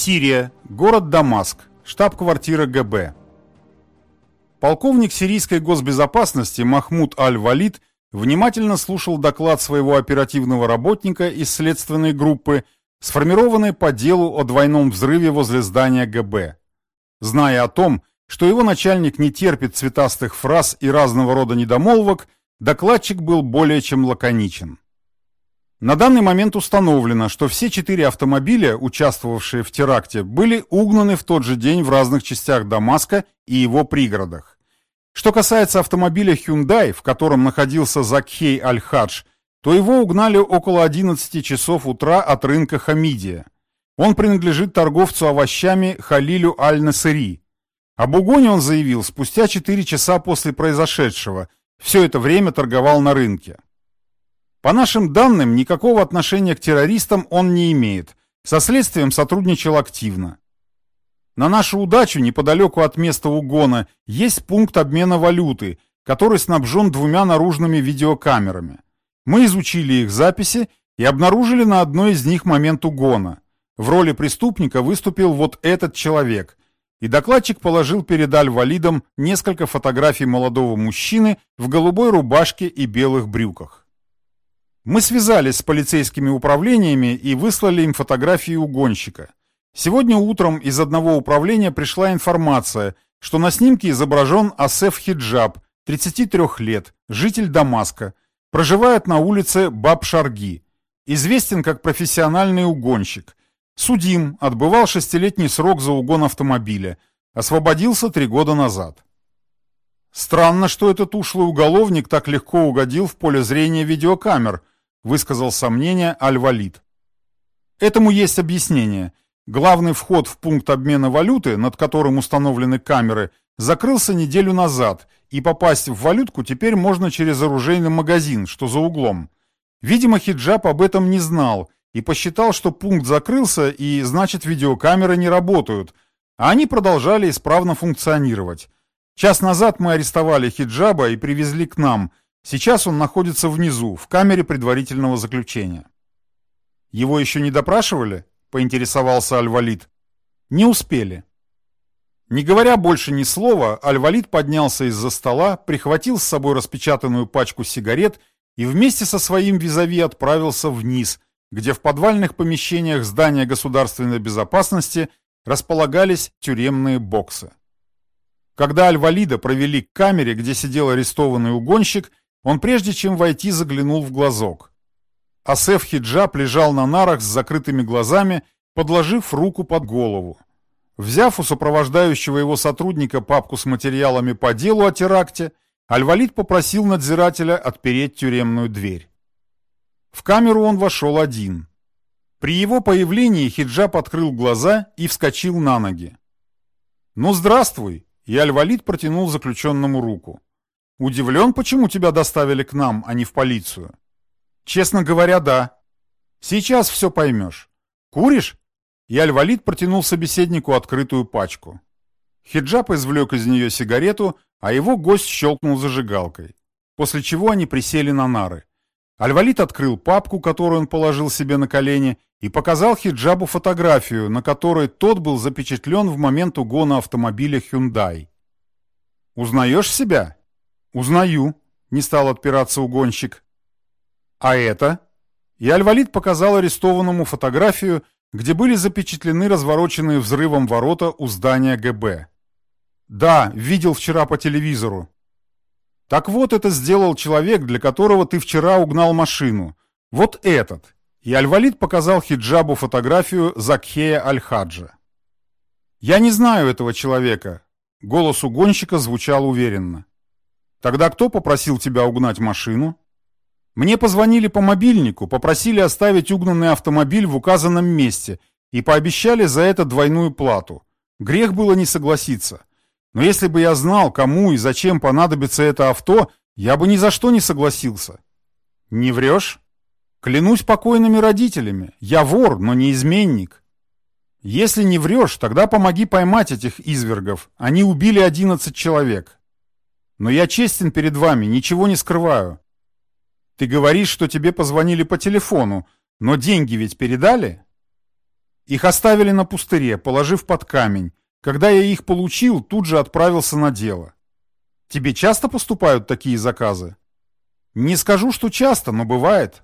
Сирия. Город Дамаск. Штаб-квартира ГБ. Полковник сирийской госбезопасности Махмуд Аль-Валид внимательно слушал доклад своего оперативного работника из следственной группы, сформированной по делу о двойном взрыве возле здания ГБ. Зная о том, что его начальник не терпит цветастых фраз и разного рода недомолвок, докладчик был более чем лаконичен. На данный момент установлено, что все четыре автомобиля, участвовавшие в теракте, были угнаны в тот же день в разных частях Дамаска и его пригородах. Что касается автомобиля Hyundai, в котором находился Закхей Аль-Хадж, то его угнали около 11 часов утра от рынка Хамидия. Он принадлежит торговцу овощами Халилю Аль-Насыри. Об угоне он заявил спустя 4 часа после произошедшего. Все это время торговал на рынке. По нашим данным, никакого отношения к террористам он не имеет. Со следствием сотрудничал активно. На нашу удачу, неподалеку от места угона, есть пункт обмена валюты, который снабжен двумя наружными видеокамерами. Мы изучили их записи и обнаружили на одной из них момент угона. В роли преступника выступил вот этот человек. И докладчик положил перед Аль-Валидом несколько фотографий молодого мужчины в голубой рубашке и белых брюках. Мы связались с полицейскими управлениями и выслали им фотографии угонщика. Сегодня утром из одного управления пришла информация, что на снимке изображен Асеф Хиджаб, 33 лет, житель Дамаска, проживает на улице Баб-Шарги. Известен как профессиональный угонщик. Судим, отбывал шестилетний срок за угон автомобиля. Освободился три года назад. Странно, что этот ушлый уголовник так легко угодил в поле зрения видеокамер, высказал сомнение Аль-Валид. Этому есть объяснение. Главный вход в пункт обмена валюты, над которым установлены камеры, закрылся неделю назад, и попасть в валютку теперь можно через оружейный магазин, что за углом. Видимо, хиджаб об этом не знал и посчитал, что пункт закрылся и значит видеокамеры не работают, а они продолжали исправно функционировать. Час назад мы арестовали хиджаба и привезли к нам, Сейчас он находится внизу, в камере предварительного заключения. Его еще не допрашивали? Поинтересовался Аль-Валид. Не успели. Не говоря больше ни слова, Аль-Валид поднялся из-за стола, прихватил с собой распечатанную пачку сигарет и вместе со своим визави отправился вниз, где в подвальных помещениях здания государственной безопасности располагались тюремные боксы. Когда Аль-Валида провели к камере, где сидел арестованный угонщик, он прежде чем войти заглянул в глазок. Асеф Хиджаб лежал на нарах с закрытыми глазами, подложив руку под голову. Взяв у сопровождающего его сотрудника папку с материалами по делу о теракте, Альвалид попросил надзирателя отпереть тюремную дверь. В камеру он вошел один. При его появлении Хиджаб открыл глаза и вскочил на ноги. «Ну, здравствуй!» И Альвалид протянул заключенному руку. Удивлен, почему тебя доставили к нам, а не в полицию? Честно говоря, да. Сейчас все поймешь. Куришь? И Аль-Валид протянул собеседнику открытую пачку. Хиджаб извлек из нее сигарету, а его гость щелкнул зажигалкой. После чего они присели на нары. Аль-Валид открыл папку, которую он положил себе на колени, и показал Хиджабу фотографию, на которой тот был запечатлен в момент угона автомобиля Hyundai. «Узнаешь себя?» «Узнаю», — не стал отпираться угонщик. «А это?» И Альвалид показал арестованному фотографию, где были запечатлены развороченные взрывом ворота у здания ГБ. «Да, видел вчера по телевизору». «Так вот это сделал человек, для которого ты вчера угнал машину. Вот этот». И Альвалид показал хиджабу фотографию Закхея Аль-Хаджа. «Я не знаю этого человека», — голос угонщика звучал уверенно. Тогда кто попросил тебя угнать машину? Мне позвонили по мобильнику, попросили оставить угнанный автомобиль в указанном месте и пообещали за это двойную плату. Грех было не согласиться. Но если бы я знал, кому и зачем понадобится это авто, я бы ни за что не согласился. Не врешь? Клянусь покойными родителями. Я вор, но не изменник. Если не врешь, тогда помоги поймать этих извергов. Они убили 11 человек. Но я честен перед вами, ничего не скрываю. Ты говоришь, что тебе позвонили по телефону, но деньги ведь передали? Их оставили на пустыре, положив под камень. Когда я их получил, тут же отправился на дело. Тебе часто поступают такие заказы? Не скажу, что часто, но бывает.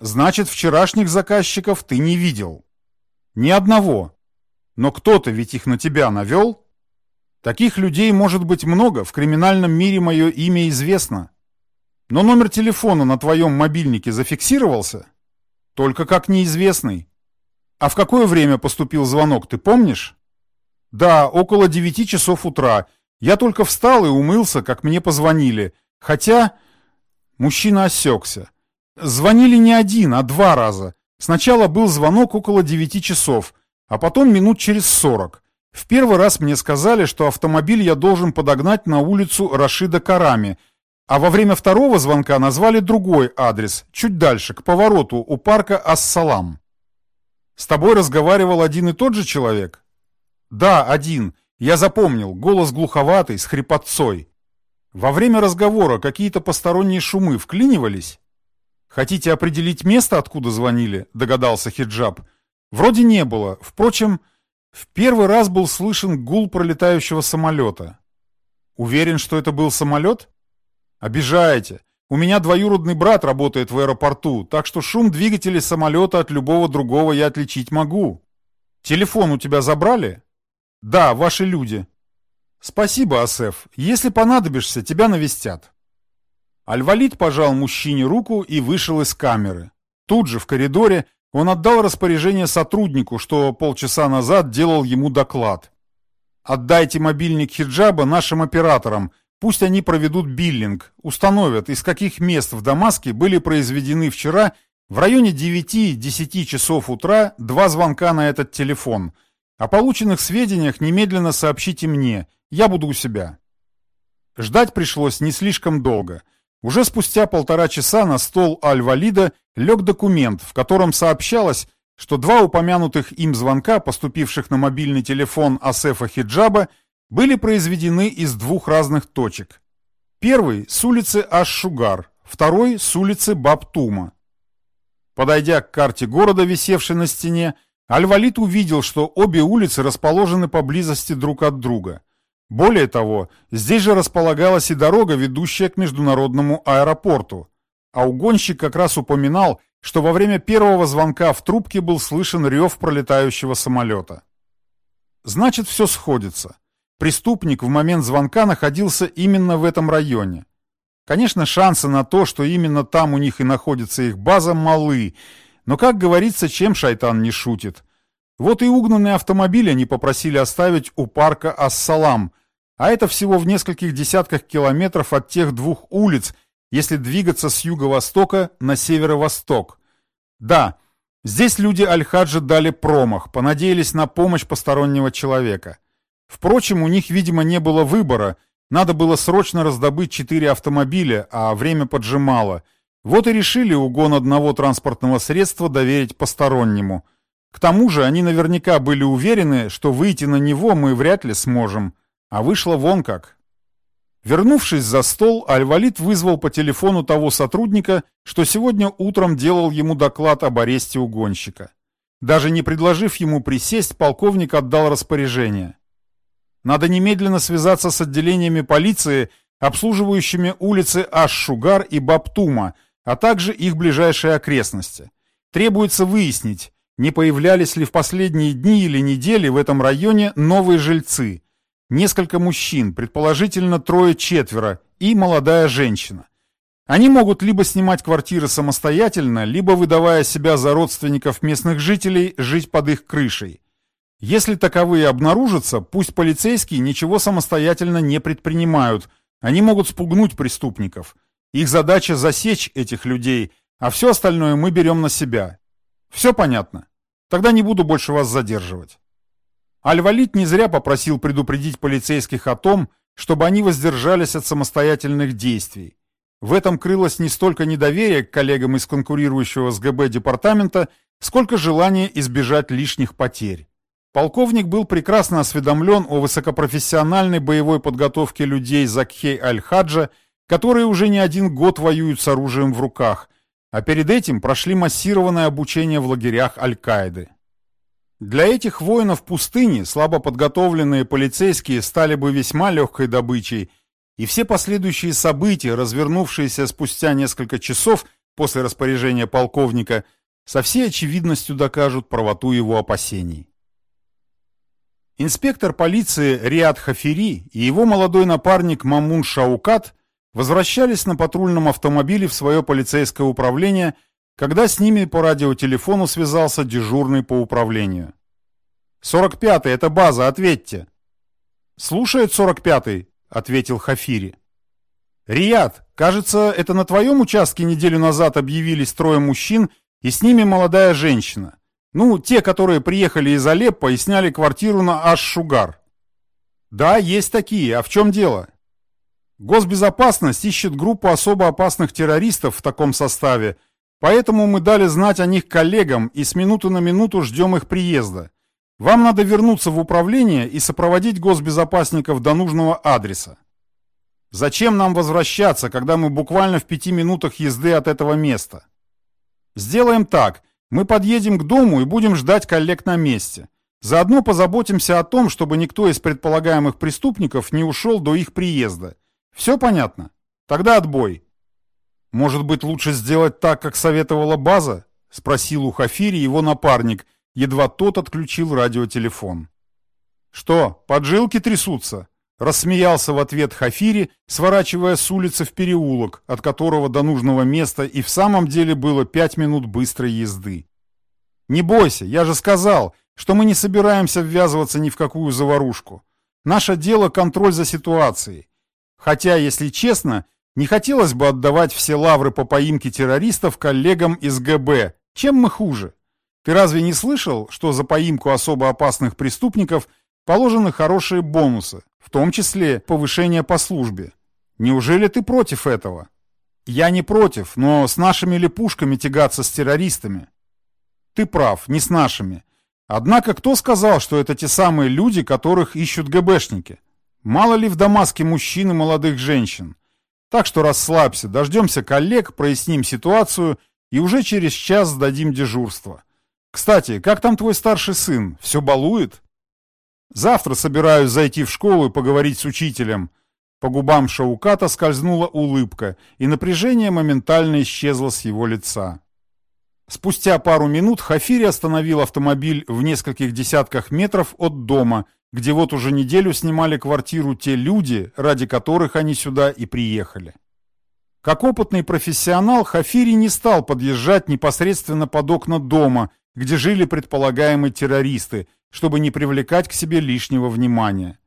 Значит, вчерашних заказчиков ты не видел. Ни одного. Но кто-то ведь их на тебя навел? Таких людей может быть много, в криминальном мире мое имя известно. Но номер телефона на твоем мобильнике зафиксировался? Только как неизвестный. А в какое время поступил звонок, ты помнишь? Да, около девяти часов утра. Я только встал и умылся, как мне позвонили. Хотя... Мужчина осекся. Звонили не один, а два раза. Сначала был звонок около девяти часов, а потом минут через сорок. В первый раз мне сказали, что автомобиль я должен подогнать на улицу Рашида Карами, а во время второго звонка назвали другой адрес, чуть дальше, к повороту, у парка Ас-Салам. С тобой разговаривал один и тот же человек? Да, один. Я запомнил, голос глуховатый, с хрипотцой. Во время разговора какие-то посторонние шумы вклинивались? Хотите определить место, откуда звонили? Догадался Хиджаб. Вроде не было. Впрочем, в первый раз был слышен гул пролетающего самолета. Уверен, что это был самолет? Обижаете. У меня двоюродный брат работает в аэропорту, так что шум двигателей самолета от любого другого я отличить могу. Телефон у тебя забрали? Да, ваши люди. Спасибо, Асеф. Если понадобишься, тебя навестят. Альвалид пожал мужчине руку и вышел из камеры. Тут же, в коридоре, он отдал распоряжение сотруднику, что полчаса назад делал ему доклад. «Отдайте мобильник хиджаба нашим операторам, Пусть они проведут биллинг, установят, из каких мест в Дамаске были произведены вчера в районе 9-10 часов утра два звонка на этот телефон. О полученных сведениях немедленно сообщите мне, я буду у себя. Ждать пришлось не слишком долго. Уже спустя полтора часа на стол Аль-Валида лег документ, в котором сообщалось, что два упомянутых им звонка, поступивших на мобильный телефон Асефа Хиджаба, были произведены из двух разных точек. Первый с улицы Аш-Шугар, второй с улицы Бабтума. Подойдя к карте города, висевшей на стене, Аль-Валид увидел, что обе улицы расположены поблизости друг от друга. Более того, здесь же располагалась и дорога, ведущая к международному аэропорту. А угонщик как раз упоминал, что во время первого звонка в трубке был слышен рев пролетающего самолета. Значит, все сходится. Преступник в момент звонка находился именно в этом районе. Конечно, шансы на то, что именно там у них и находится их база, малы, но, как говорится, чем шайтан не шутит. Вот и угнанный автомобиль они попросили оставить у парка Ассалам, а это всего в нескольких десятках километров от тех двух улиц, если двигаться с юго-востока на северо-восток. Да, здесь люди Аль-Хаджа дали промах, понадеялись на помощь постороннего человека. Впрочем, у них, видимо, не было выбора. Надо было срочно раздобыть четыре автомобиля, а время поджимало. Вот и решили угон одного транспортного средства доверить постороннему. К тому же они наверняка были уверены, что выйти на него мы вряд ли сможем. А вышло вон как. Вернувшись за стол, Альвалид вызвал по телефону того сотрудника, что сегодня утром делал ему доклад об аресте угонщика. Даже не предложив ему присесть, полковник отдал распоряжение. Надо немедленно связаться с отделениями полиции, обслуживающими улицы Аш-Шугар и Баптума, а также их ближайшие окрестности. Требуется выяснить, не появлялись ли в последние дни или недели в этом районе новые жильцы. Несколько мужчин, предположительно трое-четверо, и молодая женщина. Они могут либо снимать квартиры самостоятельно, либо, выдавая себя за родственников местных жителей, жить под их крышей. Если таковые обнаружатся, пусть полицейские ничего самостоятельно не предпринимают, они могут спугнуть преступников. Их задача засечь этих людей, а все остальное мы берем на себя. Все понятно? Тогда не буду больше вас задерживать. Аль-Валид не зря попросил предупредить полицейских о том, чтобы они воздержались от самостоятельных действий. В этом крылось не столько недоверие к коллегам из конкурирующего с ГБ департамента, сколько желание избежать лишних потерь. Полковник был прекрасно осведомлен о высокопрофессиональной боевой подготовке людей Закхей Аль-Хаджа, которые уже не один год воюют с оружием в руках, а перед этим прошли массированное обучение в лагерях Аль-Каиды. Для этих воинов пустыни слабо подготовленные полицейские стали бы весьма легкой добычей, и все последующие события, развернувшиеся спустя несколько часов после распоряжения полковника, со всей очевидностью докажут правоту его опасений. Инспектор полиции Риад Хафири и его молодой напарник Мамун Шаукат возвращались на патрульном автомобиле в свое полицейское управление – когда с ними по радиотелефону связался дежурный по управлению. «45-й, это база, ответьте!» «Слушает 45-й», — ответил Хафири. «Рият, кажется, это на твоем участке неделю назад объявились трое мужчин и с ними молодая женщина. Ну, те, которые приехали из Алеппо и сняли квартиру на Аш-Шугар». «Да, есть такие. А в чем дело?» Госбезопасность ищет группу особо опасных террористов в таком составе — Поэтому мы дали знать о них коллегам и с минуты на минуту ждем их приезда. Вам надо вернуться в управление и сопроводить госбезопасников до нужного адреса. Зачем нам возвращаться, когда мы буквально в пяти минутах езды от этого места? Сделаем так. Мы подъедем к дому и будем ждать коллег на месте. Заодно позаботимся о том, чтобы никто из предполагаемых преступников не ушел до их приезда. Все понятно? Тогда отбой. «Может быть, лучше сделать так, как советовала база?» — спросил у Хафири его напарник, едва тот отключил радиотелефон. «Что, поджилки трясутся?» — рассмеялся в ответ Хафири, сворачивая с улицы в переулок, от которого до нужного места и в самом деле было пять минут быстрой езды. «Не бойся, я же сказал, что мы не собираемся ввязываться ни в какую заварушку. Наше дело — контроль за ситуацией. Хотя, если честно, — не хотелось бы отдавать все лавры по поимке террористов коллегам из ГБ. Чем мы хуже? Ты разве не слышал, что за поимку особо опасных преступников положены хорошие бонусы, в том числе повышение по службе? Неужели ты против этого? Я не против, но с нашими ли пушками тягаться с террористами? Ты прав, не с нашими. Однако кто сказал, что это те самые люди, которых ищут ГБшники? Мало ли в Дамаске мужчин и молодых женщин. Так что расслабься, дождемся коллег, проясним ситуацию и уже через час сдадим дежурство. Кстати, как там твой старший сын? Все балует? Завтра собираюсь зайти в школу и поговорить с учителем. По губам Шауката скользнула улыбка, и напряжение моментально исчезло с его лица. Спустя пару минут Хафири остановил автомобиль в нескольких десятках метров от дома где вот уже неделю снимали квартиру те люди, ради которых они сюда и приехали. Как опытный профессионал, Хафири не стал подъезжать непосредственно под окна дома, где жили предполагаемые террористы, чтобы не привлекать к себе лишнего внимания.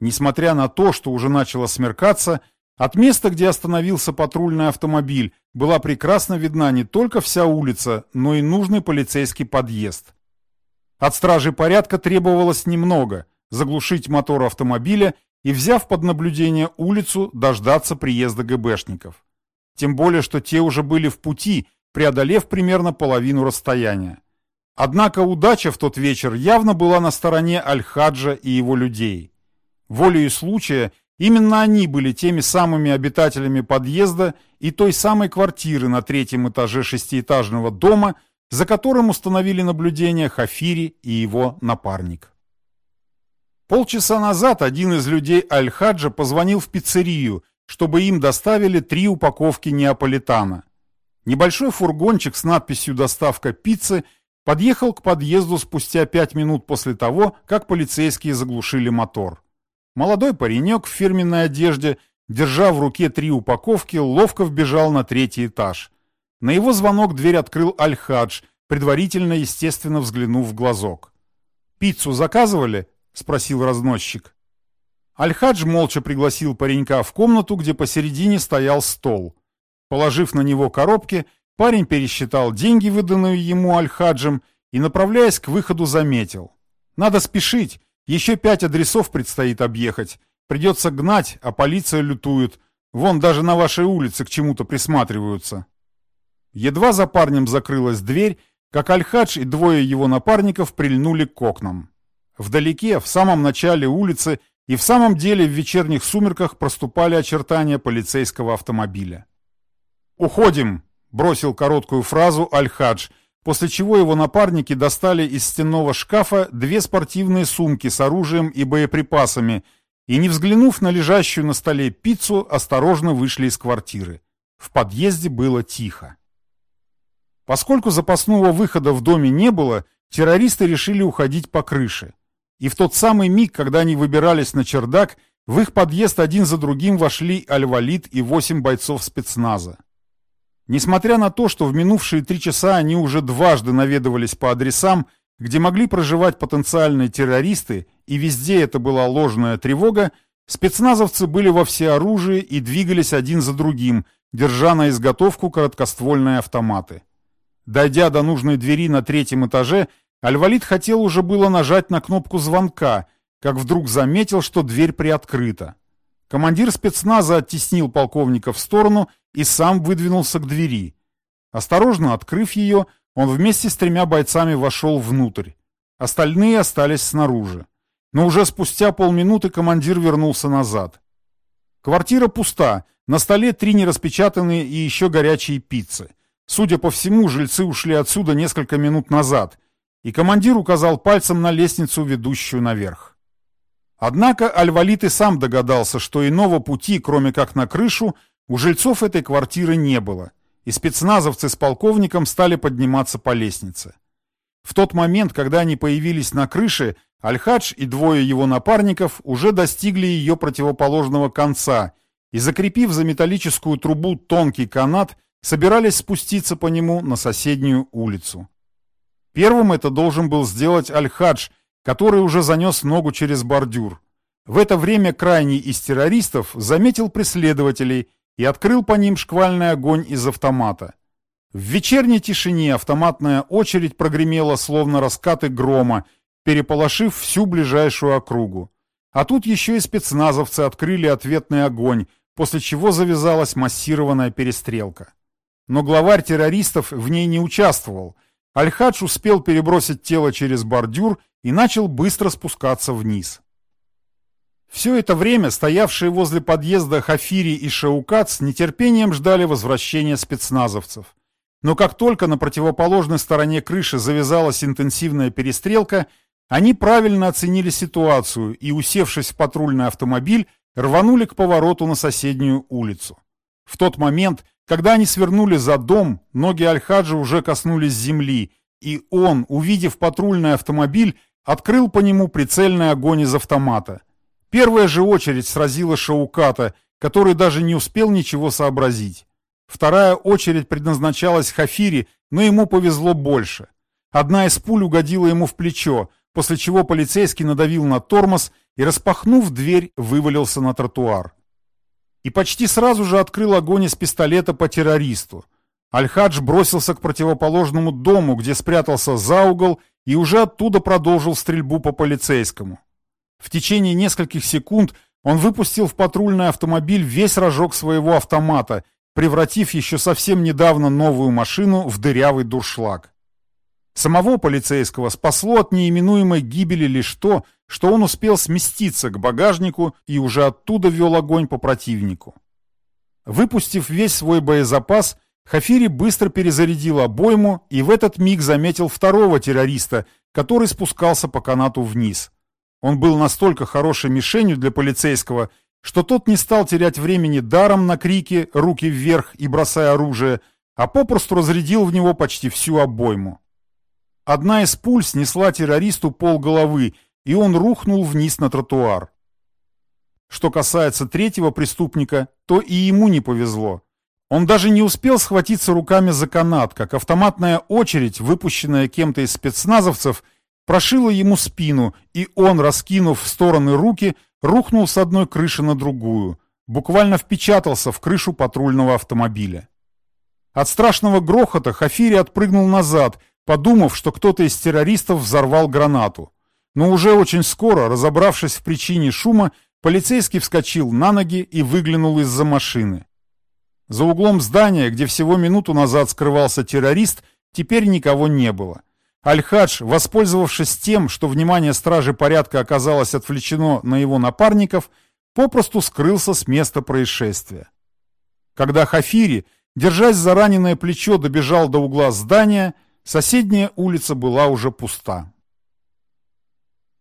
Несмотря на то, что уже начало смеркаться, от места, где остановился патрульный автомобиль, была прекрасно видна не только вся улица, но и нужный полицейский подъезд. От стражи порядка требовалось немного – заглушить мотор автомобиля и, взяв под наблюдение улицу, дождаться приезда ГБшников. Тем более, что те уже были в пути, преодолев примерно половину расстояния. Однако удача в тот вечер явно была на стороне Аль-Хаджа и его людей. Волею случая именно они были теми самыми обитателями подъезда и той самой квартиры на третьем этаже шестиэтажного дома, за которым установили наблюдение Хафири и его напарник. Полчаса назад один из людей Аль-Хаджа позвонил в пиццерию, чтобы им доставили три упаковки неаполитана. Небольшой фургончик с надписью «Доставка пиццы» подъехал к подъезду спустя пять минут после того, как полицейские заглушили мотор. Молодой паренек в фирменной одежде, держа в руке три упаковки, ловко вбежал на третий этаж. На его звонок дверь открыл Аль-Хадж, предварительно, естественно, взглянув в глазок. «Пиццу заказывали?» Спросил разносчик. Аль-Хадж молча пригласил паренька в комнату, где посередине стоял стол. Положив на него коробки, парень пересчитал деньги, выданные ему Аль-Хаджем, и, направляясь к выходу, заметил. «Надо спешить, еще пять адресов предстоит объехать. Придется гнать, а полиция лютует. Вон даже на вашей улице к чему-то присматриваются». Едва за парнем закрылась дверь, как Аль-Хадж и двое его напарников прильнули к окнам. Вдалеке, в самом начале улицы и в самом деле в вечерних сумерках проступали очертания полицейского автомобиля. «Уходим!» — бросил короткую фразу Аль-Хадж, после чего его напарники достали из стенного шкафа две спортивные сумки с оружием и боеприпасами и, не взглянув на лежащую на столе пиццу, осторожно вышли из квартиры. В подъезде было тихо. Поскольку запасного выхода в доме не было, террористы решили уходить по крыше. И в тот самый миг, когда они выбирались на чердак, в их подъезд один за другим вошли Аль-Валид и восемь бойцов спецназа. Несмотря на то, что в минувшие три часа они уже дважды наведывались по адресам, где могли проживать потенциальные террористы, и везде это была ложная тревога, спецназовцы были во всеоружии и двигались один за другим, держа на изготовку короткоствольные автоматы. Дойдя до нужной двери на третьем этаже, Альвалид хотел уже было нажать на кнопку звонка, как вдруг заметил, что дверь приоткрыта. Командир спецназа оттеснил полковника в сторону и сам выдвинулся к двери. Осторожно открыв ее, он вместе с тремя бойцами вошел внутрь. Остальные остались снаружи. Но уже спустя полминуты командир вернулся назад. Квартира пуста, на столе три нераспечатанные и еще горячие пиццы. Судя по всему, жильцы ушли отсюда несколько минут назад, и командир указал пальцем на лестницу, ведущую наверх. Однако Альвалит и сам догадался, что иного пути, кроме как на крышу, у жильцов этой квартиры не было, и спецназовцы с полковником стали подниматься по лестнице. В тот момент, когда они появились на крыше, Аль-Хадж и двое его напарников уже достигли ее противоположного конца и, закрепив за металлическую трубу тонкий канат, собирались спуститься по нему на соседнюю улицу. Первым это должен был сделать Аль-Хадж, который уже занес ногу через бордюр. В это время крайний из террористов заметил преследователей и открыл по ним шквальный огонь из автомата. В вечерней тишине автоматная очередь прогремела, словно раскаты грома, переполошив всю ближайшую округу. А тут еще и спецназовцы открыли ответный огонь, после чего завязалась массированная перестрелка. Но главарь террористов в ней не участвовал. Аль-Хадж успел перебросить тело через бордюр и начал быстро спускаться вниз. Все это время стоявшие возле подъезда Хафири и Шаукат с нетерпением ждали возвращения спецназовцев. Но как только на противоположной стороне крыши завязалась интенсивная перестрелка, они правильно оценили ситуацию и, усевшись в патрульный автомобиль, рванули к повороту на соседнюю улицу. В тот момент, когда они свернули за дом, ноги Аль-Хаджа уже коснулись земли, и он, увидев патрульный автомобиль, открыл по нему прицельный огонь из автомата. Первая же очередь сразила Шауката, который даже не успел ничего сообразить. Вторая очередь предназначалась Хафире, но ему повезло больше. Одна из пуль угодила ему в плечо, после чего полицейский надавил на тормоз и, распахнув дверь, вывалился на тротуар. И почти сразу же открыл огонь из пистолета по террористу. Аль-Хадж бросился к противоположному дому, где спрятался за угол и уже оттуда продолжил стрельбу по полицейскому. В течение нескольких секунд он выпустил в патрульный автомобиль весь рожок своего автомата, превратив еще совсем недавно новую машину в дырявый дуршлаг. Самого полицейского спасло от неименуемой гибели лишь то, что он успел сместиться к багажнику и уже оттуда вел огонь по противнику. Выпустив весь свой боезапас, Хафири быстро перезарядил обойму и в этот миг заметил второго террориста, который спускался по канату вниз. Он был настолько хорошей мишенью для полицейского, что тот не стал терять времени даром на крики «руки вверх» и бросая оружие, а попросту разрядил в него почти всю обойму. Одна из пуль снесла террористу пол головы, и он рухнул вниз на тротуар. Что касается третьего преступника, то и ему не повезло. Он даже не успел схватиться руками за канат, как автоматная очередь, выпущенная кем-то из спецназовцев – прошила ему спину, и он, раскинув в стороны руки, рухнул с одной крыши на другую, буквально впечатался в крышу патрульного автомобиля. От страшного грохота Хафири отпрыгнул назад, подумав, что кто-то из террористов взорвал гранату. Но уже очень скоро, разобравшись в причине шума, полицейский вскочил на ноги и выглянул из-за машины. За углом здания, где всего минуту назад скрывался террорист, теперь никого не было. Аль-Хадж, воспользовавшись тем, что внимание стражи порядка оказалось отвлечено на его напарников, попросту скрылся с места происшествия. Когда Хафири, держась за раненое плечо, добежал до угла здания, Соседняя улица была уже пуста.